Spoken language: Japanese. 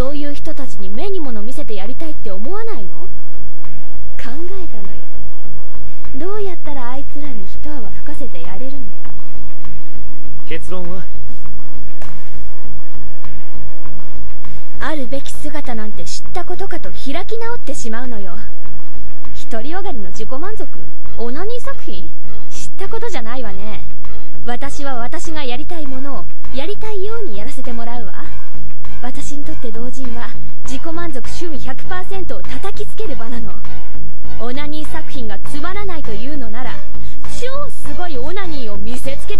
そういう人たちに目に物見せてやりたいって思わないの？考えたのよ。どうやったらあいつらに一泡吹かせてやれるのか。結論は？あるべき姿なんて知ったことかと開き直ってしまうのよ。独りよがりの自己満足。オナニー作品？知ったことじゃないわね。私は私がやりたいもの私にとって同人は自己満足趣味100%を叩きつける場なの。オナニー作品がつまらないというのなら超すごいオナニーを見せつけてやるだけの